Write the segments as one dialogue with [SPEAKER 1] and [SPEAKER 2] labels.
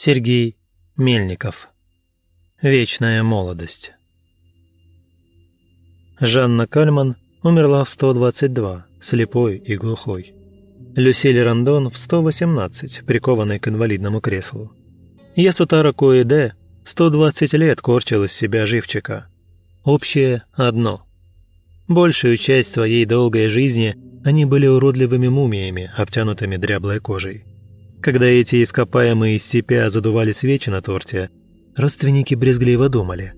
[SPEAKER 1] Сергей Мельников. Вечная молодость. Жанна Кальман умерла в 122, слепой и глухой. Люсиль Рандон в 118, прикованной к инвалидному креслу. Ясутара Коэде 120 лет корчил из себя живчика. Общее одно. Большую часть своей долгой жизни они были уродливыми мумиями, обтянутыми дряблой кожей. Когда эти ископаемые из сипя задували свечи на торте, родственники брезгливо думали,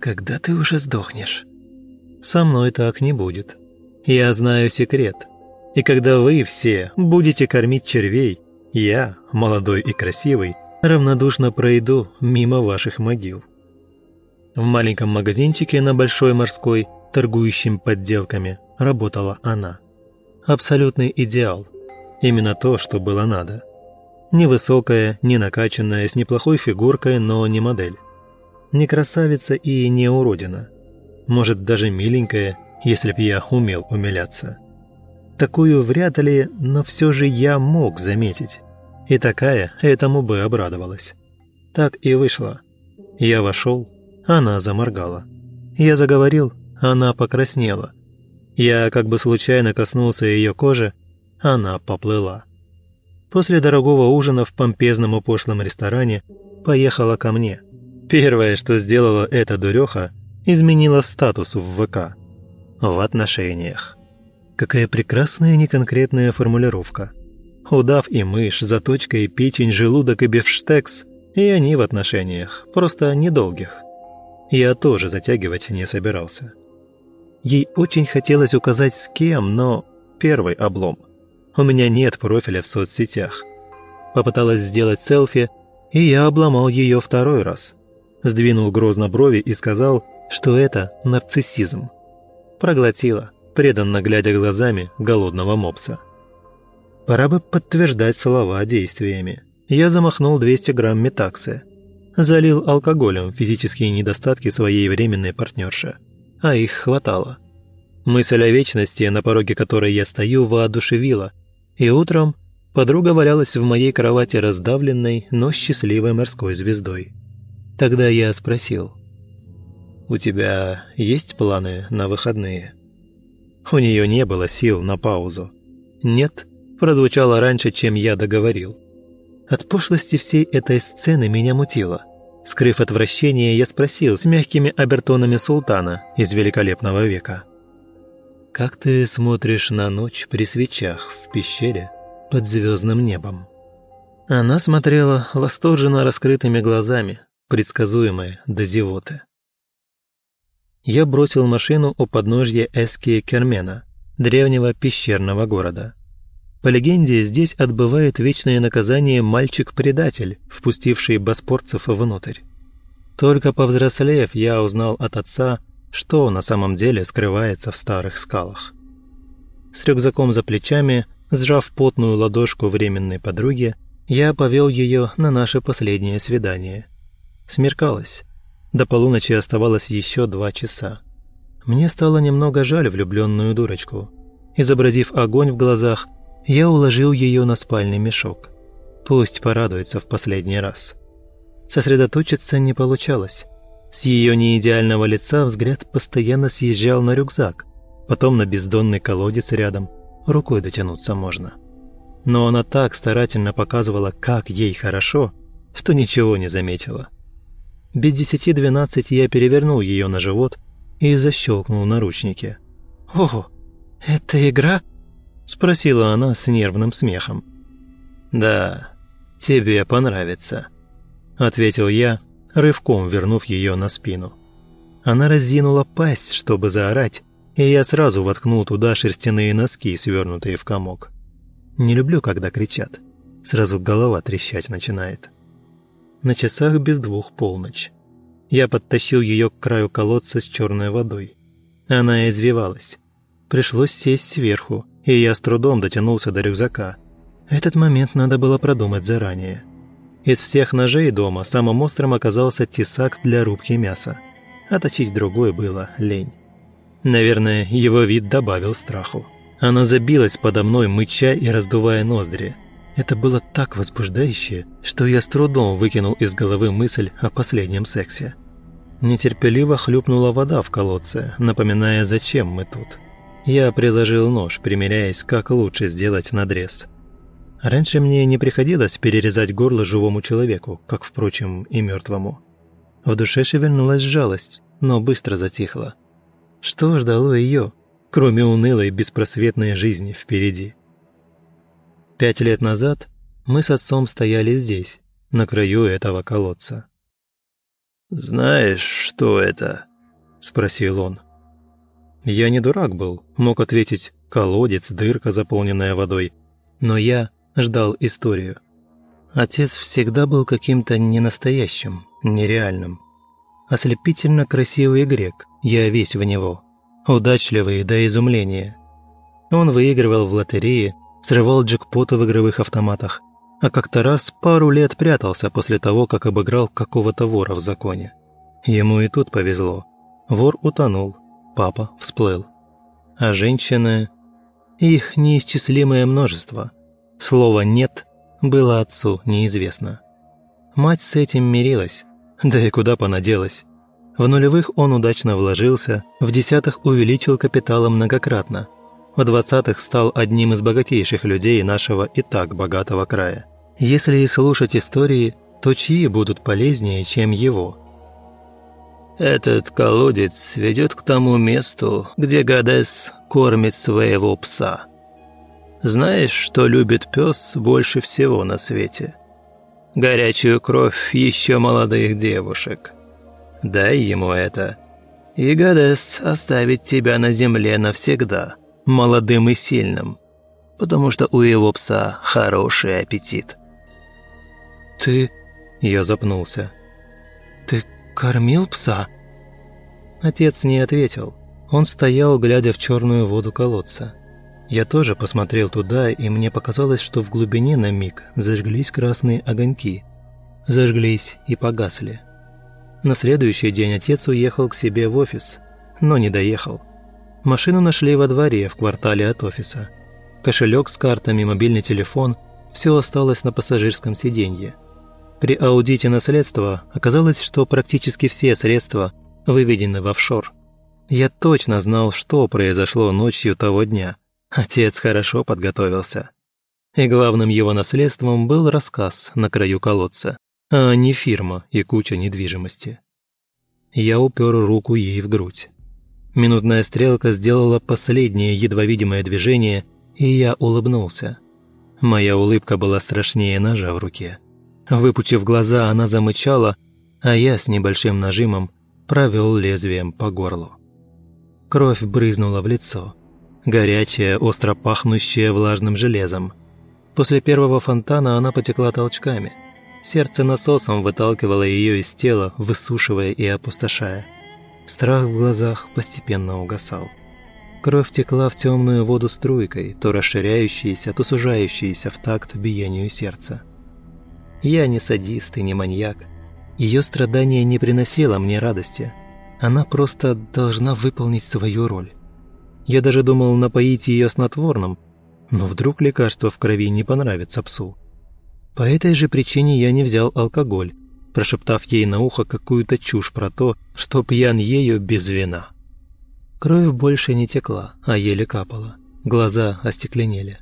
[SPEAKER 1] «Когда ты уже сдохнешь?» Со мной так не будет. Я знаю секрет. И когда вы все будете кормить червей, я, молодой и красивый, равнодушно пройду мимо ваших могил. В маленьком магазинчике на Большой Морской, торгующем подделками, работала она. Абсолютный идеал. Именно то, что было надо. Невысокая, не накачанная, с неплохой фигуркой, но не модель. Не красавица и не уродина. Может, даже миленькая, если б я умел умиляться. Такую вряд ли, но все же я мог заметить. И такая этому бы обрадовалась. Так и вышло. Я вошел, она заморгала. Я заговорил, она покраснела. Я как бы случайно коснулся ее кожи, она поплыла после дорогого ужина в помпезном и пошлом ресторане поехала ко мне. Первое, что сделала эта дуреха, изменила статус в ВК. В отношениях. Какая прекрасная неконкретная формулировка. Удав и мышь, заточка и печень, желудок и бифштекс, и они в отношениях, просто недолгих. Я тоже затягивать не собирался. Ей очень хотелось указать с кем, но первый облом. У меня нет профиля в соцсетях. Попыталась сделать селфи, и я обломал ее второй раз. Сдвинул грозно брови и сказал, что это нарциссизм. Проглотила, преданно глядя глазами голодного мопса. Пора бы подтверждать слова действиями. Я замахнул 200 грамм метаксы. Залил алкоголем физические недостатки своей временной партнерши. А их хватало. Мысль о вечности, на пороге которой я стою, воодушевила, и утром подруга валялась в моей кровати раздавленной, но счастливой морской звездой. Тогда я спросил, «У тебя есть планы на выходные?» У нее не было сил на паузу. «Нет» прозвучало раньше, чем я договорил. От пошлости всей этой сцены меня мутило. Скрыв отвращение, я спросил с мягкими обертонами султана из великолепного века. Как ты смотришь на ночь при свечах в пещере под звездным небом? Она смотрела восторженно раскрытыми глазами, предсказуемая до зевоты. Я бросил машину у подножья Эски Кермена, древнего пещерного города. По легенде, здесь отбывает вечное наказание мальчик-предатель, впустивший боспорцев внутрь. Только повзрослев, я узнал от отца, что на самом деле скрывается в старых скалах. С рюкзаком за плечами, сжав потную ладошку временной подруги, я повел ее на наше последнее свидание. Смеркалось. До полуночи оставалось еще два часа. Мне стало немного жаль влюбленную дурочку. Изобразив огонь в глазах, я уложил ее на спальный мешок. Пусть порадуется в последний раз. Сосредоточиться не получалось. С ее неидеального лица взгляд постоянно съезжал на рюкзак, потом на бездонный колодец рядом. Рукой дотянуться можно. Но она так старательно показывала, как ей хорошо, что ничего не заметила. Без десяти двенадцать я перевернул ее на живот и защелкнул наручники. «Ого, это игра?» – спросила она с нервным смехом. «Да, тебе понравится», – ответил я, рывком вернув ее на спину. Она разинула пасть, чтобы заорать, и я сразу воткнул туда шерстяные носки, свернутые в комок. Не люблю, когда кричат. Сразу голова трещать начинает. На часах без двух полночь. Я подтащил ее к краю колодца с черной водой. Она извивалась. Пришлось сесть сверху, и я с трудом дотянулся до рюкзака. Этот момент надо было продумать заранее. Из всех ножей дома самым острым оказался тесак для рубки мяса. А точить другой было лень. Наверное, его вид добавил страху. Она забилась подо мной, мыча и раздувая ноздри. Это было так возбуждающе, что я с трудом выкинул из головы мысль о последнем сексе. Нетерпеливо хлюпнула вода в колодце, напоминая, зачем мы тут. Я приложил нож, примеряясь, как лучше сделать надрез. Раньше мне не приходилось перерезать горло живому человеку, как, впрочем, и мертвому. В душе шевельнулась жалость, но быстро затихла. Что ждало ее, кроме унылой беспросветной жизни впереди? Пять лет назад мы с отцом стояли здесь, на краю этого колодца.
[SPEAKER 2] «Знаешь, что это?» – спросил он.
[SPEAKER 1] Я не дурак был, мог ответить «колодец, дырка, заполненная водой». Но я ждал историю. Отец всегда был каким-то ненастоящим, нереальным. Ослепительно красивый грек, я весь в него. Удачливый до изумления. Он выигрывал в лотерее, срывал джекпоты в игровых автоматах, а как-то раз пару лет прятался после того, как обыграл какого-то вора в законе. Ему и тут повезло. Вор утонул, папа всплыл. А женщины... Их неисчислимое множество. Слово «нет» было отцу неизвестно. Мать с этим мирилась, да и куда понаделась. В нулевых он удачно вложился, в десятых увеличил капиталом многократно. В двадцатых стал одним из богатейших людей нашего и так богатого края. Если и слушать истории, то чьи будут полезнее, чем его?
[SPEAKER 2] Этот колодец ведет к тому месту, где Гадес кормит своего пса. Знаешь, что любит пес больше всего на свете? Горячую кровь еще молодых девушек. Дай ему это, и Гадес оставит тебя на земле навсегда, молодым и сильным, потому что у его пса хороший аппетит.
[SPEAKER 1] «Ты...» – я запнулся. «Ты кормил пса?» Отец не ответил. Он стоял, глядя в черную воду колодца. Я тоже посмотрел туда, и мне показалось, что в глубине на миг зажглись красные огоньки. Зажглись и погасли. На следующий день отец уехал к себе в офис, но не доехал. Машину нашли во дворе в квартале от офиса. Кошелек с картами, мобильный телефон – все осталось на пассажирском сиденье. При аудите наследства оказалось, что практически все средства выведены в офшор. Я точно знал, что произошло ночью того дня. Отец хорошо подготовился. И главным его наследством был рассказ на краю колодца, а не фирма и куча недвижимости. Я упер руку ей в грудь. Минутная стрелка сделала последнее едва видимое движение, и я улыбнулся. Моя улыбка была страшнее ножа в руке. Выпучив глаза, она замычала, а я с небольшим нажимом провел лезвием по горлу. Кровь брызнула в лицо. Горячая, остро пахнущая влажным железом. После первого фонтана она потекла толчками. Сердце насосом выталкивало ее из тела, высушивая и опустошая. Страх в глазах постепенно угасал. Кровь текла в темную воду струйкой, то расширяющейся, то сужающейся в такт биению сердца. Я не садист и не маньяк, ее страдание не приносило мне радости. Она просто должна выполнить свою роль. Я даже думал напоить ее снотворным, но вдруг лекарство в крови не понравится псу. По этой же причине я не взял алкоголь, прошептав ей на ухо какую-то чушь про то, что пьян ею без вина. Кровь больше не текла, а еле капала. Глаза остекленели.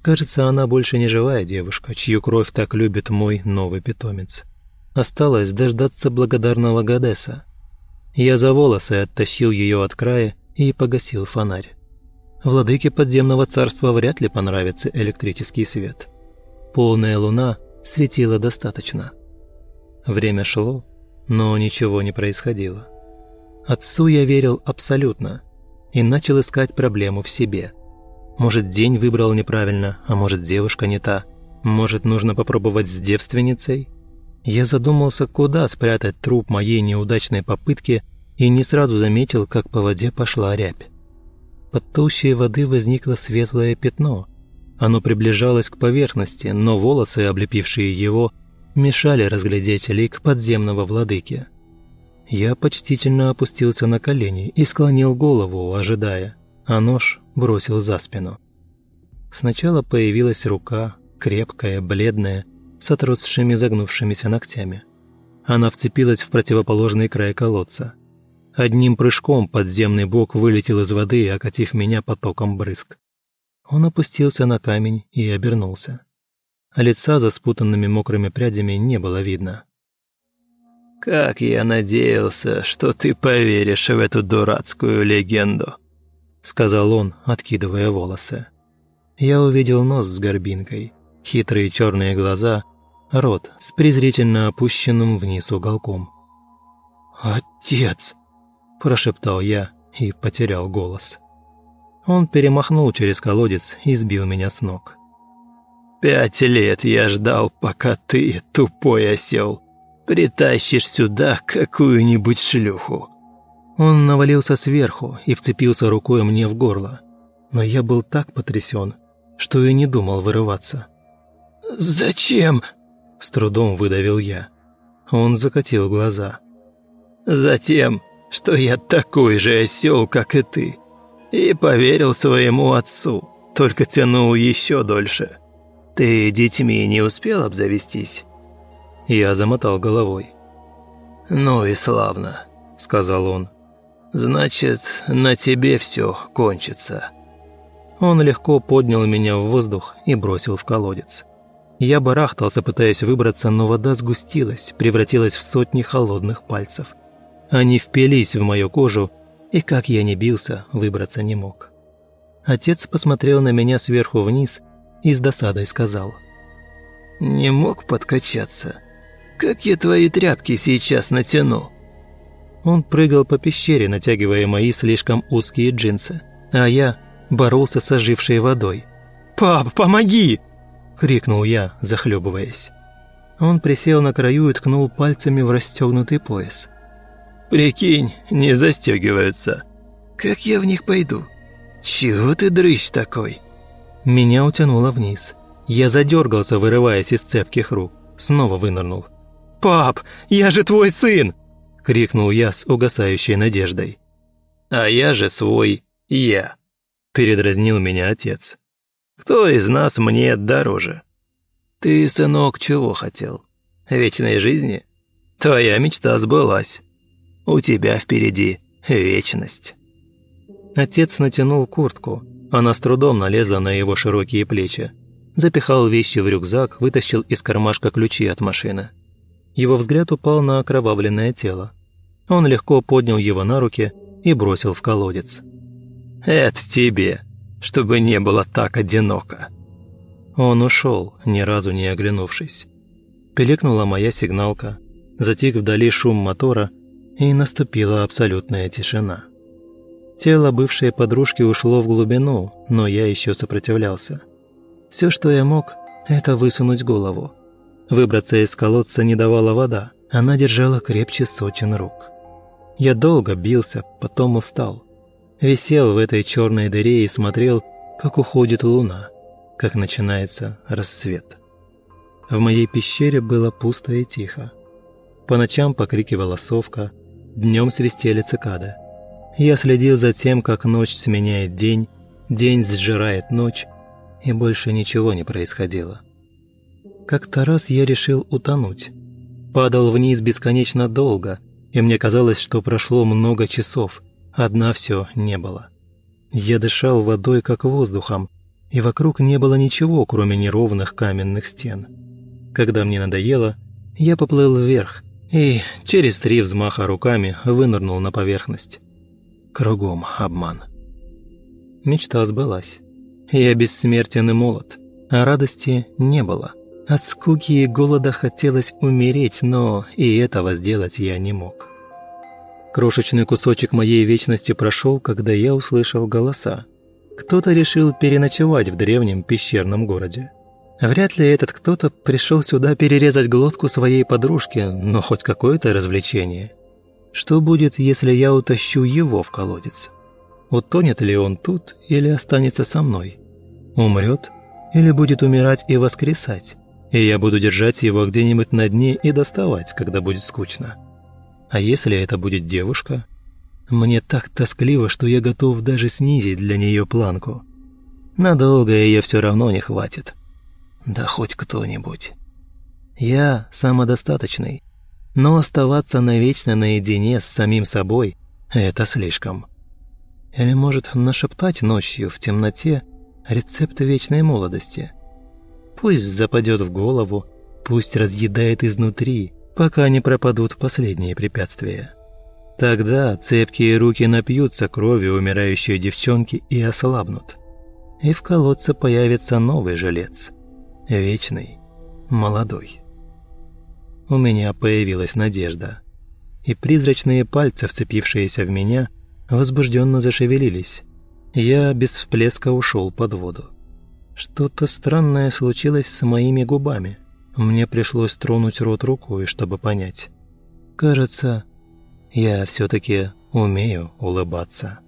[SPEAKER 1] Кажется, она больше не живая девушка, чью кровь так любит мой новый питомец. Осталось дождаться благодарного Гадеса. Я за волосы оттащил ее от края и погасил фонарь. Владыке подземного царства вряд ли понравится электрический свет. Полная луна светила достаточно. Время шло, но ничего не происходило. Отцу я верил абсолютно и начал искать проблему в себе. Может, день выбрал неправильно, а может, девушка не та. Может, нужно попробовать с девственницей – я задумался, куда спрятать труп моей неудачной попытки и не сразу заметил, как по воде пошла рябь. Под толщей воды возникло светлое пятно. Оно приближалось к поверхности, но волосы, облепившие его, мешали разглядеть лик подземного владыки. Я почтительно опустился на колени и склонил голову, ожидая, а нож бросил за спину. Сначала появилась рука, крепкая, бледная, с отросшими загнувшимися ногтями. Она вцепилась в противоположный край колодца. Одним прыжком подземный бок вылетел из воды, окатив меня потоком брызг. Он опустился на камень и обернулся. А лица за спутанными мокрыми прядями не было видно.
[SPEAKER 2] «Как я надеялся, что ты поверишь в эту дурацкую легенду», — сказал он, откидывая волосы.
[SPEAKER 1] Я увидел нос с горбинкой, хитрые черные глаза, рот с презрительно опущенным вниз уголком. «Отец!» – прошептал я и потерял голос. Он перемахнул через колодец и сбил меня с ног.
[SPEAKER 2] «Пять лет я ждал, пока ты, тупой осел, притащишь сюда какую-нибудь шлюху».
[SPEAKER 1] Он навалился сверху и вцепился рукой мне в горло. Но я был так потрясен, что и не думал вырываться.
[SPEAKER 2] «Зачем?» – с трудом выдавил я. Он закатил глаза. «Затем, что я такой же осел, как и ты, и поверил своему отцу, только тянул еще дольше. Ты детьми не успел обзавестись?»
[SPEAKER 1] Я замотал головой.
[SPEAKER 2] «Ну и славно», — сказал он. «Значит, на тебе все кончится».
[SPEAKER 1] Он легко поднял меня в воздух и бросил в колодец. Я барахтался, пытаясь выбраться, но вода сгустилась, превратилась в сотни холодных пальцев. Они впились в мою кожу, и как я не бился, выбраться не мог. Отец посмотрел на меня сверху вниз и с досадой сказал.
[SPEAKER 2] «Не мог подкачаться?» Как я твои тряпки сейчас натяну?»
[SPEAKER 1] Он прыгал по пещере, натягивая мои слишком узкие джинсы, а я боролся с ожившей водой. «Пап, помоги!» – крикнул я, захлебываясь. Он присел на краю и ткнул пальцами в расстегнутый пояс.
[SPEAKER 2] «Прикинь, не застегиваются. Как я в них пойду? Чего ты дрыщ такой?»
[SPEAKER 1] Меня утянуло вниз. Я задергался, вырываясь из цепких рук. Снова вынырнул. «Пап, я же твой сын!» – крикнул я с угасающей надеждой.
[SPEAKER 2] «А я же свой я», – передразнил меня отец. «Кто из нас мне дороже? Ты, сынок, чего хотел? Вечной жизни? Твоя мечта сбылась. У тебя впереди вечность».
[SPEAKER 1] Отец натянул куртку, она с трудом налезла на его широкие плечи. Запихал вещи в рюкзак, вытащил из кармашка ключи от машины. Его взгляд упал на окровавленное тело. Он легко поднял его на руки и бросил в колодец.
[SPEAKER 2] «Это тебе, чтобы не было так одиноко».
[SPEAKER 1] Он ушел, ни разу не оглянувшись. Пиликнула моя сигналка, затих вдали шум мотора, и наступила абсолютная тишина. Тело бывшей подружки ушло в глубину, но я еще сопротивлялся. Все, что я мог, это высунуть голову. Выбраться из колодца не давала вода, она держала крепче сотен рук. Я долго бился, потом устал. Висел в этой черной дыре и смотрел, как уходит луна, как начинается рассвет. В моей пещере было пусто и тихо. По ночам покрикивала совка, днем свистели цикады. Я следил за тем, как ночь сменяет день, день сжирает ночь, и больше ничего не происходило. Как-то раз я решил утонуть. Падал вниз бесконечно долго, и мне казалось, что прошло много часов, одна все не было. Я дышал водой, как воздухом, и вокруг не было ничего, кроме неровных каменных стен. Когда мне надоело, я поплыл вверх и через три взмаха руками вынырнул на поверхность. Кругом обман. Мечта сбылась. Я бессмертен и молод, а радости не было. От скуки и голода хотелось умереть, но и этого сделать я не мог. Крошечный кусочек моей вечности прошел, когда я услышал голоса. Кто-то решил переночевать в древнем пещерном городе. Вряд ли этот кто-то пришел сюда перерезать глотку своей подружки, но хоть какое-то развлечение. Что будет, если я утащу его в колодец? Утонет ли он тут или останется со мной? Умрет или будет умирать и воскресать? и я буду держать его где-нибудь на дне и доставать, когда будет скучно. А если это будет девушка? Мне так тоскливо, что я готов даже снизить для нее планку. Надолго ее все равно не хватит.
[SPEAKER 2] Да хоть кто-нибудь. Я самодостаточный, но оставаться навечно наедине с самим собой – это слишком. Или может нашептать ночью в темноте рецепт вечной молодости? Пусть западет в голову, пусть разъедает изнутри, пока не пропадут последние препятствия. Тогда цепкие руки напьются кровью умирающей девчонки и ослабнут. И в колодце появится новый жилец. Вечный, молодой. У меня появилась надежда. И призрачные пальцы, вцепившиеся в меня, возбужденно зашевелились. Я без всплеска ушел под воду. Что-то странное случилось с моими губами. Мне пришлось тронуть рот рукой, чтобы понять. Кажется, я все-таки умею улыбаться.